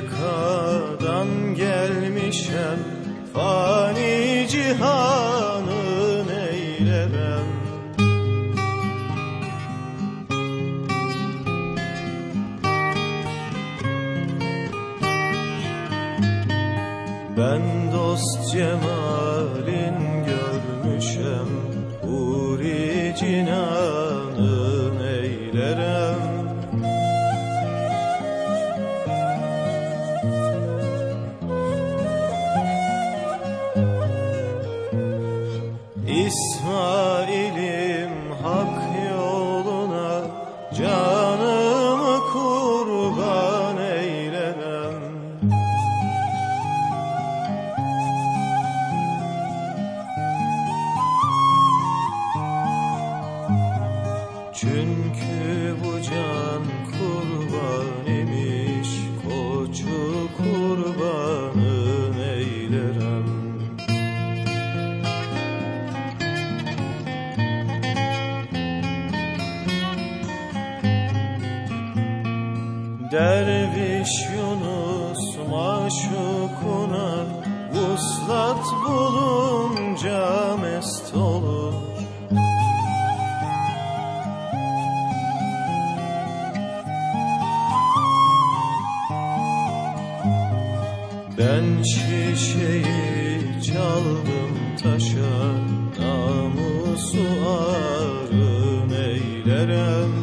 bekadan gelmişem Fani cihanın eyle ben Ben dost cemalin görmüşem Huri cinan İsmail'im hak yoluna canımı kurban eylemem. Çünkü bu can kurban Derviş Yunus maşukuna Vuslat bulunca mest olur. Ben şişeyi çaldım taşa Namusu ağrım eylerem